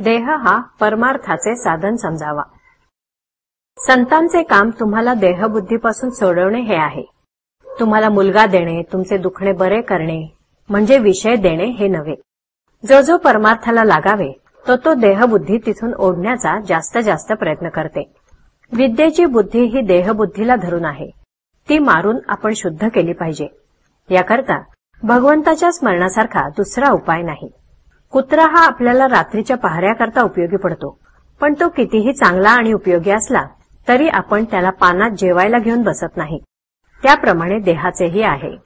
देह हा परमार्थाचे साधन समजावा. संतांचे काम तुम्हाला देहबुद्धीपासून सोडवणे हे आहे. तुम्हाला मुलगा देणे तुमचे दुखणे बरे करणे म्हणजे विषय देणे हे नव्हे. जो जो परमार्थाला लागावे तो तो देहबुद्धी तिथून ओढण्याचा जास्त जास्त प्रयत्न करते. विद्येची बुद्धी ही देहबुद्धीला धरून आहे. ती मारून आपण शुद्ध केली पाहिजे. याकरता भगवंताच्या स्मरणासारखा दुसरा उपाय नाही. कुत्रा हा आपल्याला रात्रीच्या पहाऱ्याकरता उपयोगी पडतो. पण तो कितीही चांगला आणि उपयोगी असला तरी आपण त्याला पानात जेवायला घेऊन बसत नाही. त्याप्रमाणे देहाचेही आहे.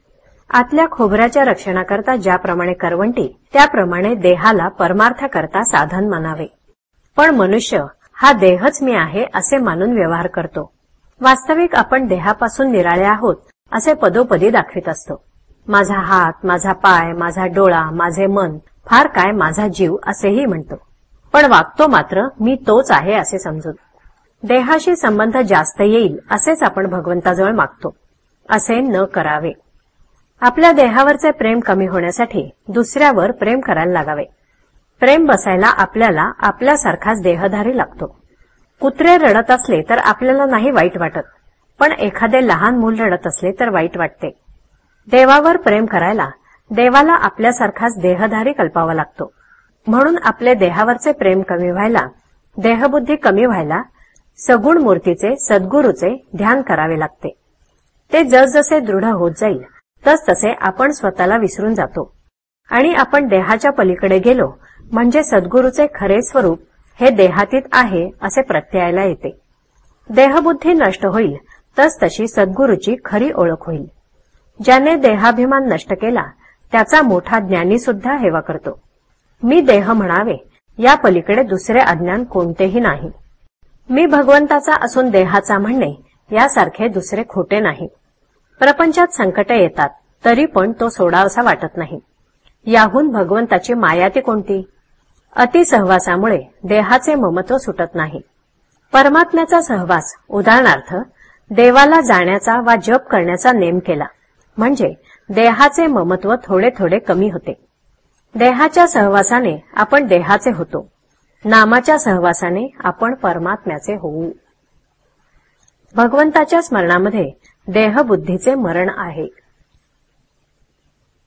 आतल्या खोबऱ्याच्या रक्षणाकरता ज्याप्रमाणे करवंटी त्याप्रमाणे देहाला परमार्थाकरता साधन मानावे पण मनुष्य हा देहच मी आहे असे मानून व्यवहार करतो. वास्तविक आपण देहापासून निराळे आहोत असे पदोपदी दाखवित असतो. माझा हात माझा पाय माझा डोळा माझे मन फार काय माझा जीव असेही म्हणतो. पण वागतो मात्र मी तोच आहे असे समजून. देहाशी संबंध जास्त येईल असेच आपण भगवंताजवळ मागतो. असे न करावे. आपल्या देहावरचे प्रेम कमी होण्यासाठी दुसऱ्यावर प्रेम करायला लागावे. प्रेम बसायला आपल्याला आपल्यासारखाच देहधारी लागतो. कुत्रे रडत असले तर आपल्याला नाही वाईट वाटत पण एखादे लहान मूल रडत असले तर वाईट वाटते. देवावर प्रेम करायला देवाला आपल्यासारखाच देहधारी कल्पावा लागतो. म्हणून आपले देहावरचे प्रेम कमी व्हायला देहबुद्धी कमी व्हायला सगुण मूर्तीचे सद्गुरूचे ध्यान करावे लागते. ते जसजसे दृढ होत जाईल तसतसे आपण स्वतःला विसरून जातो. आणि आपण देहाच्या पलीकडे गेलो म्हणजे सद्गुरूचे खरे स्वरूप हे देहातीत आहे असे प्रत्ययाला येते. देहबुद्धी नष्ट होईल तस तशी सद्गुरूची खरी ओळख होईल. ज्याने देहाभिमान नष्ट केला त्याचा मोठा ज्ञानी सुद्धा हेवा करतो. मी देह म्हणावे या पलीकडे दुसरे अज्ञान कोणतेही नाही. मी भगवंताचा असून देहाचा म्हणणे यासारखे दुसरे खोटे नाही. प्रपंचात संकटे येतात तरी पण तो सोडावसा वाटत नाही. याहून भगवंताची माया ती कोणती अतिसहवासामुळे देहाचे ममत्व सुटत नाही. परमात्म्याचा सहवास उदाहरणार्थ देवाला जाण्याचा वा जप करण्याचा नेम केला. म्हणजे देहाचे ममत्व थोडे थोडे कमी होते. देहाच्या सहवासाने आपण देहाचे होतो. नामाच्या सहवासाने आपण परमात्म्याचे होऊ. भगवंताच्या स्मरणामध्ये देहबुद्धीचे मरण आहे.